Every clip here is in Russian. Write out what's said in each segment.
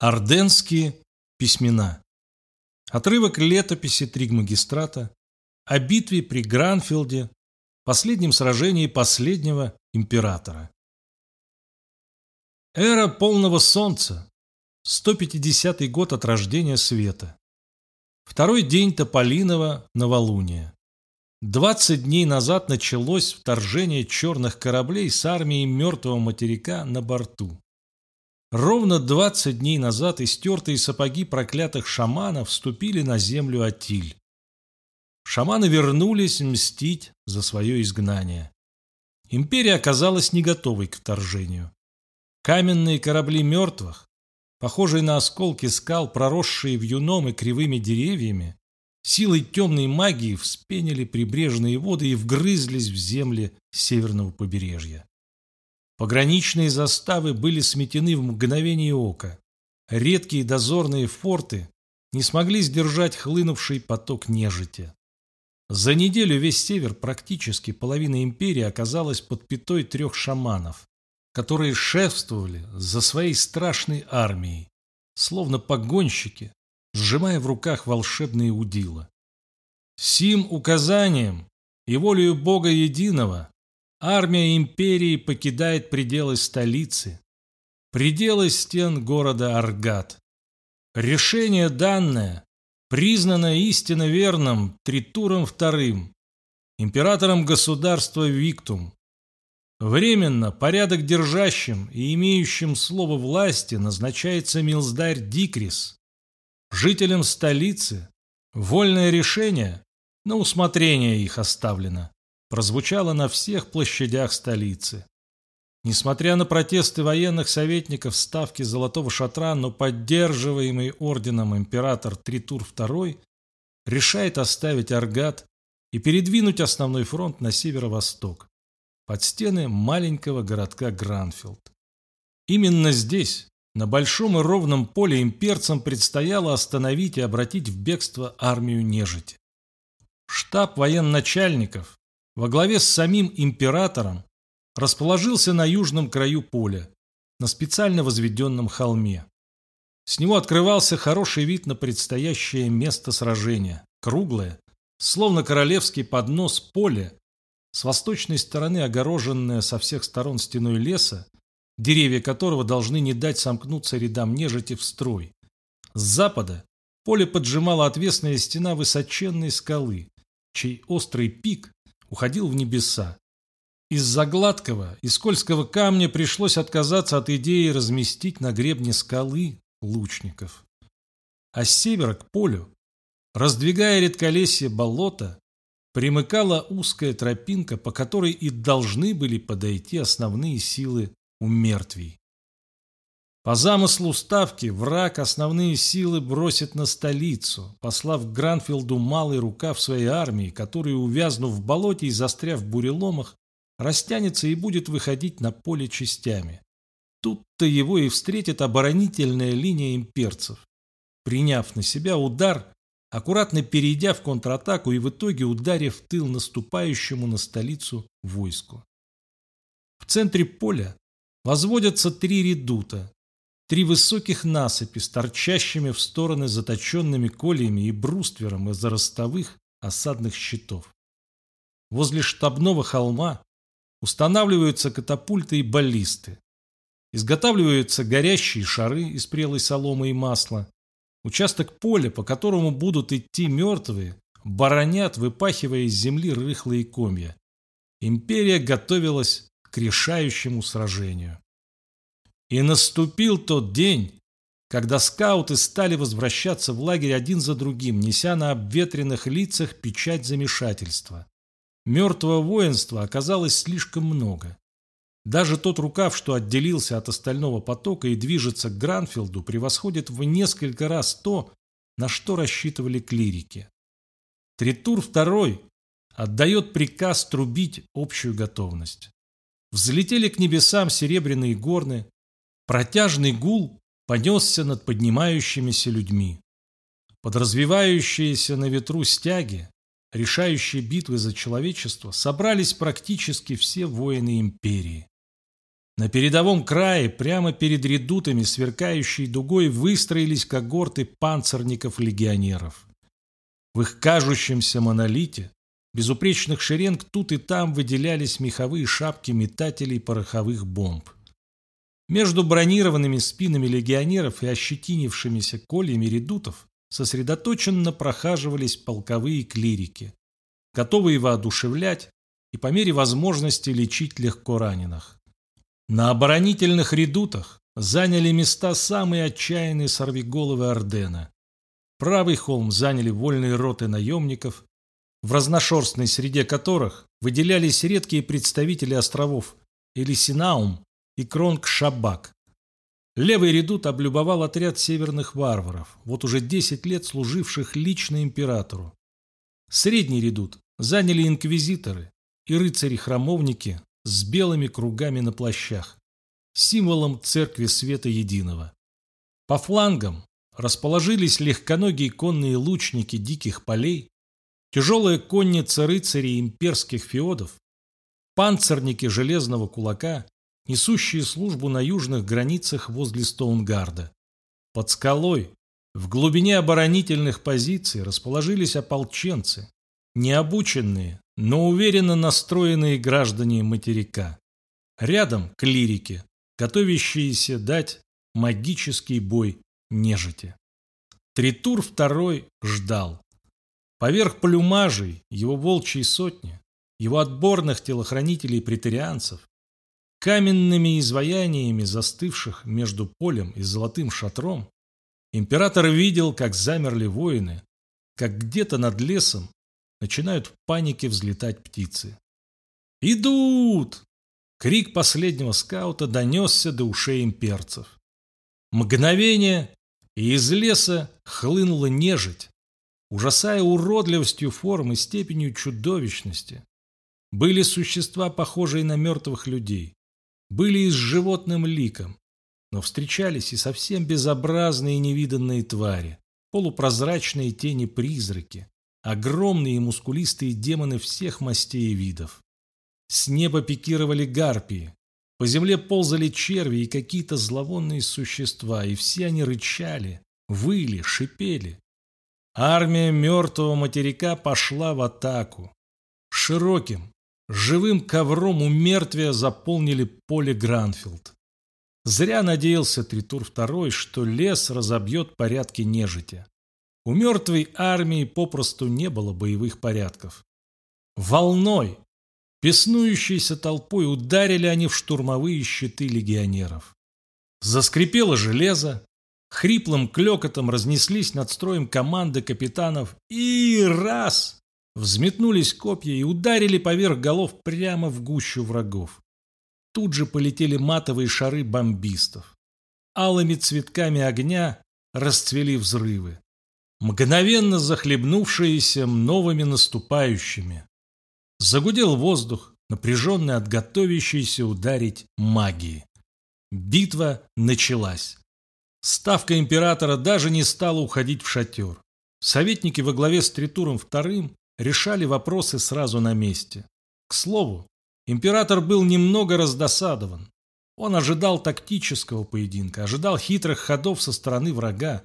Орденские письмена. Отрывок летописи Тригмагистрата о битве при Гранфилде, последнем сражении последнего императора. Эра полного солнца, 150 год от рождения света. Второй день Тополиного новолуния. 20 дней назад началось вторжение черных кораблей с армией мертвого материка на борту. Ровно 20 дней назад истертые сапоги проклятых шаманов вступили на землю Атиль. Шаманы вернулись мстить за свое изгнание. Империя оказалась не готовой к вторжению. Каменные корабли мертвых, похожие на осколки скал, проросшие вьюном и кривыми деревьями, силой темной магии вспенили прибрежные воды и вгрызлись в земли северного побережья. Пограничные заставы были сметены в мгновение ока. Редкие дозорные форты не смогли сдержать хлынувший поток нежити. За неделю весь север, практически половина империи, оказалась под пятой трех шаманов, которые шефствовали за своей страшной армией, словно погонщики, сжимая в руках волшебные удила. Сим указанием и волею Бога Единого Армия империи покидает пределы столицы, пределы стен города Аргат. Решение данное признано истинно верным Тритуром II, императором государства Виктум. Временно порядок держащим и имеющим слово власти назначается Милздарь Дикрис. Жителям столицы вольное решение на усмотрение их оставлено прозвучало на всех площадях столицы. Несмотря на протесты военных советников ставки Золотого Шатра, но поддерживаемый орденом император Тритур II решает оставить Аргат и передвинуть основной фронт на северо-восток, под стены маленького городка Гранфилд. Именно здесь, на большом и ровном поле, имперцам предстояло остановить и обратить в бегство армию нежити. Штаб военачальников во главе с самим императором расположился на южном краю поля, на специально возведенном холме. С него открывался хороший вид на предстоящее место сражения, круглое, словно королевский поднос поле, с восточной стороны огороженное со всех сторон стеной леса, деревья которого должны не дать сомкнуться рядам нежити в строй. С запада поле поджимала отвесная стена высоченной скалы, чей острый пик уходил в небеса. Из-за гладкого и скользкого камня пришлось отказаться от идеи разместить на гребне скалы лучников. А с севера к полю, раздвигая редколесье болота, примыкала узкая тропинка, по которой и должны были подойти основные силы у мертвей. По замыслу ставки враг основные силы бросит на столицу, послав Гранфилду малый рукав своей армии, который, увязнув в болоте и застряв в буреломах, растянется и будет выходить на поле частями. Тут-то его и встретит оборонительная линия имперцев. Приняв на себя удар, аккуратно перейдя в контратаку и в итоге ударив тыл наступающему на столицу войску. В центре поля возводятся три редута, Три высоких насыпи с торчащими в стороны заточенными кольями и бруствером из ростовых осадных щитов. Возле штабного холма устанавливаются катапульты и баллисты. Изготавливаются горящие шары из прелой соломы и масла. Участок поля, по которому будут идти мертвые, баронят, выпахивая из земли рыхлые комья. Империя готовилась к решающему сражению. И наступил тот день, когда скауты стали возвращаться в лагерь один за другим, неся на обветренных лицах печать замешательства. Мертвого воинства оказалось слишком много. Даже тот рукав, что отделился от остального потока и движется к Гранфилду, превосходит в несколько раз то, на что рассчитывали клирики. Тритур II отдает приказ трубить общую готовность. Взлетели к небесам серебряные горны, Протяжный гул понесся над поднимающимися людьми. Под развивающиеся на ветру стяги, решающие битвы за человечество, собрались практически все воины империи. На передовом крае, прямо перед редутами, сверкающей дугой, выстроились когорты панцирников-легионеров. В их кажущемся монолите безупречных шеренг тут и там выделялись меховые шапки метателей пороховых бомб. Между бронированными спинами легионеров и ощетинившимися кольями редутов сосредоточенно прохаживались полковые клирики, готовые воодушевлять и по мере возможности лечить легко раненых. На оборонительных редутах заняли места самые отчаянные сорвиголовы Ордена. Правый холм заняли вольные роты наемников, в разношерстной среде которых выделялись редкие представители островов Элисинаум и Кронг-Шабак. Левый редут облюбовал отряд северных варваров, вот уже 10 лет служивших лично императору. Средний редут заняли инквизиторы и рыцари-храмовники с белыми кругами на плащах, символом Церкви Света Единого. По флангам расположились легконогие конные лучники диких полей, тяжелая конница рыцарей имперских феодов, панцирники железного кулака, несущие службу на южных границах возле Стоунгарда. Под скалой, в глубине оборонительных позиций расположились ополченцы, необученные, но уверенно настроенные граждане материка. Рядом клирики, готовящиеся дать магический бой нежити. Тритур второй ждал. Поверх плюмажей его волчьей сотни, его отборных телохранителей-претарианцев, каменными изваяниями застывших между полем и золотым шатром, император видел, как замерли воины, как где-то над лесом начинают в панике взлетать птицы. «Идут!» Крик последнего скаута донесся до ушей имперцев. Мгновение, и из леса хлынула нежить, ужасая уродливостью формы и степенью чудовищности. Были существа, похожие на мертвых людей, были и с животным ликом, но встречались и совсем безобразные и невиданные твари, полупрозрачные тени-призраки, огромные и мускулистые демоны всех мастей и видов. С неба пикировали гарпии, по земле ползали черви и какие-то зловонные существа, и все они рычали, выли, шипели. Армия мертвого материка пошла в атаку. Широким, живым ковром у мертвия заполнили поле Гранфилд. Зря надеялся Тритур II, что лес разобьет порядки нежити. У мертвой армии попросту не было боевых порядков. Волной, песнующейся толпой ударили они в штурмовые щиты легионеров. Заскрипело железо, хриплым клекотом разнеслись над строем команды капитанов и раз взметнулись копья и ударили поверх голов прямо в гущу врагов. Тут же полетели матовые шары бомбистов. Алыми цветками огня расцвели взрывы мгновенно захлебнувшиеся новыми наступающими. Загудел воздух, напряженный от готовящейся ударить магии. Битва началась. Ставка императора даже не стала уходить в шатер. Советники во главе с Тритуром II решали вопросы сразу на месте. К слову, император был немного раздосадован. Он ожидал тактического поединка, ожидал хитрых ходов со стороны врага,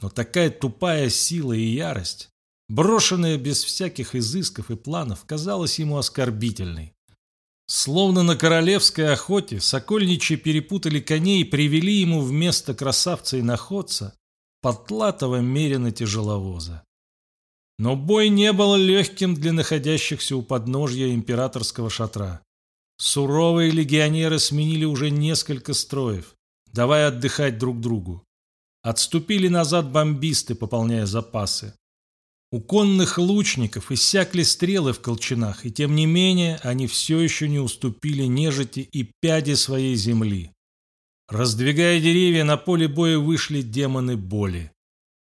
но такая тупая сила и ярость, брошенная без всяких изысков и планов, казалась ему оскорбительной. Словно на королевской охоте сокольничьи перепутали коней и привели ему вместо красавца и находца потлатого мерина тяжеловоза. Но бой не был легким для находящихся у подножья императорского шатра. Суровые легионеры сменили уже несколько строев, давая отдыхать друг другу. Отступили назад бомбисты, пополняя запасы. У конных лучников иссякли стрелы в колчанах, и тем не менее они все еще не уступили нежити и пяди своей земли. Раздвигая деревья, на поле боя вышли демоны боли,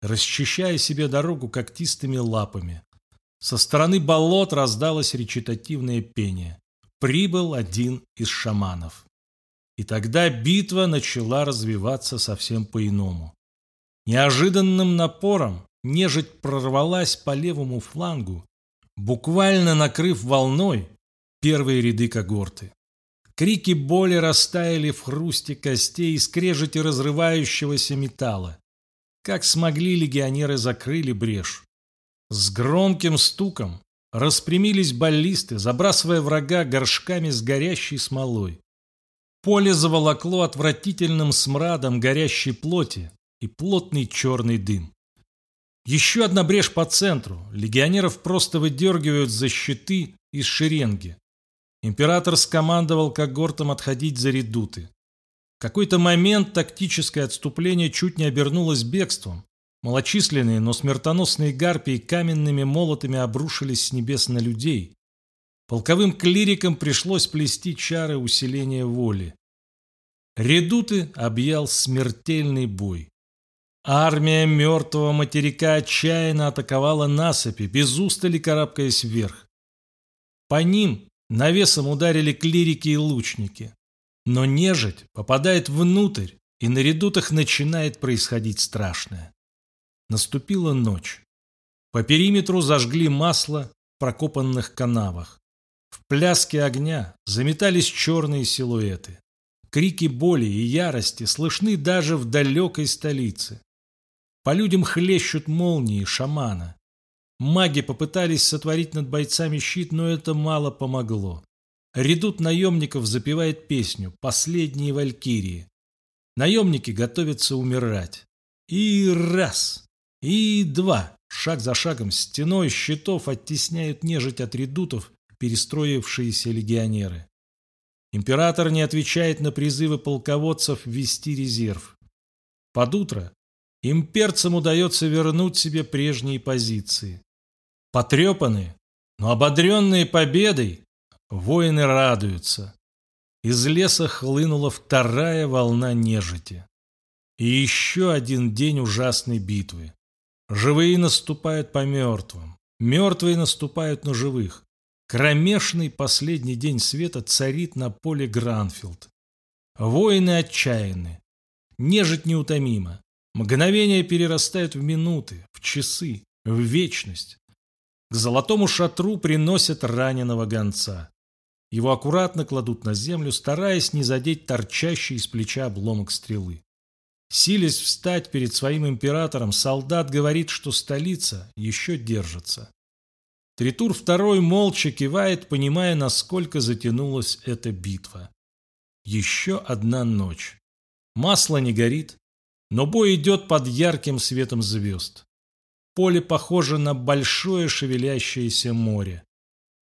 расчищая себе дорогу когтистыми лапами. Со стороны болот раздалось речитативное пение. Прибыл один из шаманов. И тогда битва начала развиваться совсем по-иному. Неожиданным напором нежить прорвалась по левому флангу, буквально накрыв волной первые ряды когорты. Крики боли растаяли в хрусте костей и скрежете разрывающегося металла. Как смогли легионеры закрыли брешь. С громким стуком распрямились баллисты, забрасывая врага горшками с горящей смолой. Поле заволокло отвратительным смрадом горящей плоти и плотный черный дым. Еще одна брешь по центру. Легионеров просто выдергивают за щиты из шеренги. Император скомандовал когортам отходить за редуты. Какой-то момент тактическое отступление чуть не обернулось бегством. Малочисленные, но смертоносные гарпии каменными молотами обрушились с небес на людей. Полковым клирикам пришлось плести чары усиления воли. Редуты объял смертельный бой. Армия мертвого материка отчаянно атаковала насыпи, без устали карабкаясь вверх. По ним навесом ударили клирики и лучники. Но нежить попадает внутрь, и на редутах начинает происходить страшное. Наступила ночь. По периметру зажгли масло в прокопанных канавах. В пляске огня заметались черные силуэты. Крики боли и ярости слышны даже в далекой столице. По людям хлещут молнии шамана. Маги попытались сотворить над бойцами щит, но это мало помогло. Редут наемников запевает песню «Последние валькирии». Наемники готовятся умирать. И раз, и два. Шаг за шагом стеной щитов оттесняют нежить от редутов перестроившиеся легионеры. Император не отвечает на призывы полководцев ввести резерв. Под утро имперцам удается вернуть себе прежние позиции. Потрепанные, но ободренные победой, воины радуются. Из леса хлынула вторая волна нежити. И еще один день ужасной битвы. Живые наступают по мертвым, мертвые наступают на живых. Кромешный последний день света царит на поле Гранфилд. Воины отчаянны, нежить неутомима. Мгновения перерастают в минуты, в часы, в вечность. К золотому шатру приносят раненого гонца. Его аккуратно кладут на землю, стараясь не задеть торчащий из плеча обломок стрелы. Силясь встать перед своим императором, солдат говорит, что столица еще держится. Тритур второй молча кивает, понимая, насколько затянулась эта битва. Еще одна ночь. Масло не горит, но бой идет под ярким светом звезд. Поле похоже на большое шевелящееся море.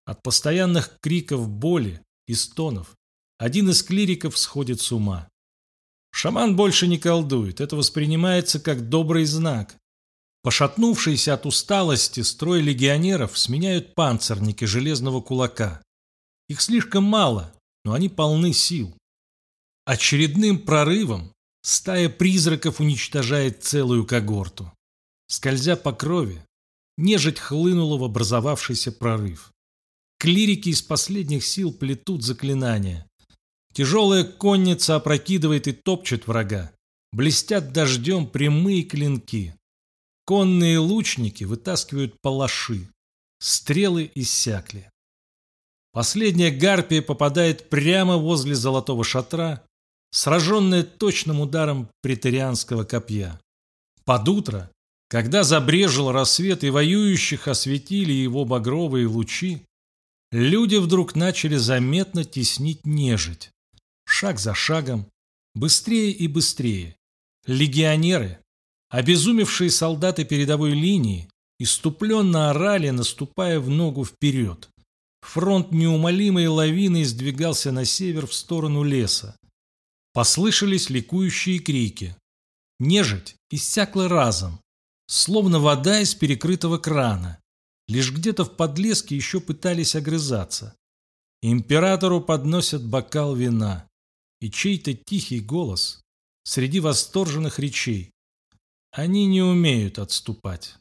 От постоянных криков боли и стонов один из клириков сходит с ума. Шаман больше не колдует, это воспринимается как добрый знак. Пошатнувшиеся от усталости строй легионеров сменяют панцирники железного кулака. Их слишком мало, но они полны сил. Очередным прорывом Стая призраков уничтожает целую когорту. Скользя по крови, нежить хлынула в образовавшийся прорыв. Клирики из последних сил плетут заклинания. Тяжелая конница опрокидывает и топчет врага. Блестят дождем прямые клинки. Конные лучники вытаскивают палаши. Стрелы иссякли. Последняя гарпия попадает прямо возле золотого шатра сраженная точным ударом претерианского копья. Под утро, когда забрежил рассвет и воюющих осветили его багровые лучи, люди вдруг начали заметно теснить нежить. Шаг за шагом, быстрее и быстрее. Легионеры, обезумевшие солдаты передовой линии, иступленно орали, наступая в ногу вперед. Фронт неумолимой лавиной сдвигался на север в сторону леса. Послышались ликующие крики. Нежить иссякла разом, словно вода из перекрытого крана. Лишь где-то в подлеске еще пытались огрызаться. Императору подносят бокал вина, и чей-то тихий голос среди восторженных речей. Они не умеют отступать.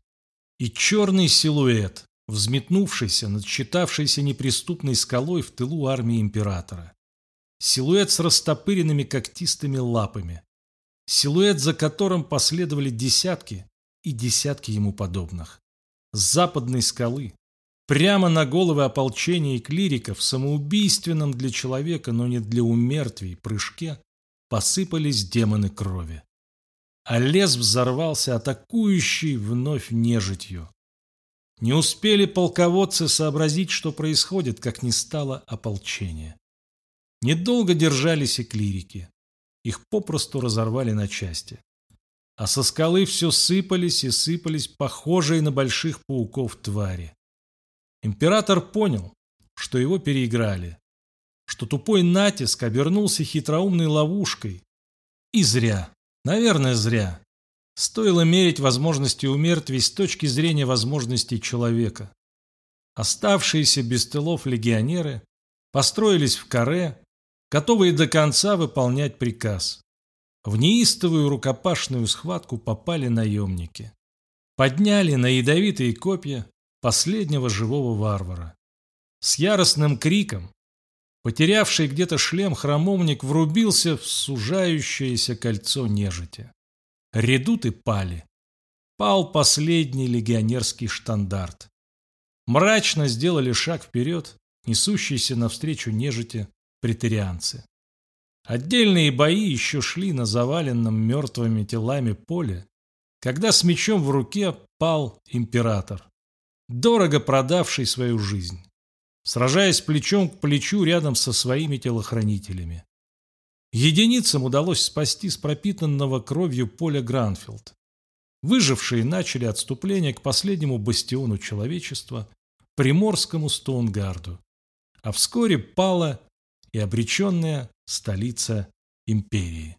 И черный силуэт, взметнувшийся над считавшейся неприступной скалой в тылу армии императора. Силуэт с растопыренными когтистыми лапами. Силуэт, за которым последовали десятки и десятки ему подобных. С западной скалы Прямо на головы ополчения и клириков самоубийственном для человека, но не для умертвий прыжке посыпались демоны крови. А лес взорвался атакующий вновь нежитью. Не успели полководцы сообразить, что происходит, как не стало ополчения. Недолго держались и клирики. Их попросту разорвали на части. А со скалы все сыпались и сыпались похожие на больших пауков твари. Император понял, что его переиграли, что тупой натиск обернулся хитроумной ловушкой. И зря, наверное, зря. Стоило мерить возможности умертвий с точки зрения возможностей человека. Оставшиеся без тылов легионеры построились в каре, готовые до конца выполнять приказ. В неистовую рукопашную схватку попали наемники. Подняли на ядовитые копья последнего живого варвара. С яростным криком, потерявший где-то шлем храмовник врубился в сужающееся кольцо нежити. Редуты пали. Пал последний легионерский штандарт. Мрачно сделали шаг вперед, несущиеся навстречу нежити претерианцы. Отдельные бои еще шли на заваленном мертвыми телами поле, когда с мечом в руке пал император, дорого продавший свою жизнь, сражаясь плечом к плечу рядом со своими телохранителями. Единицам удалось спасти с пропитанного кровью поля Гранфилд. Выжившие начали отступление к последнему бастиону человечества, приморскому Стоунгарду. А вскоре пала и обреченная столица империи.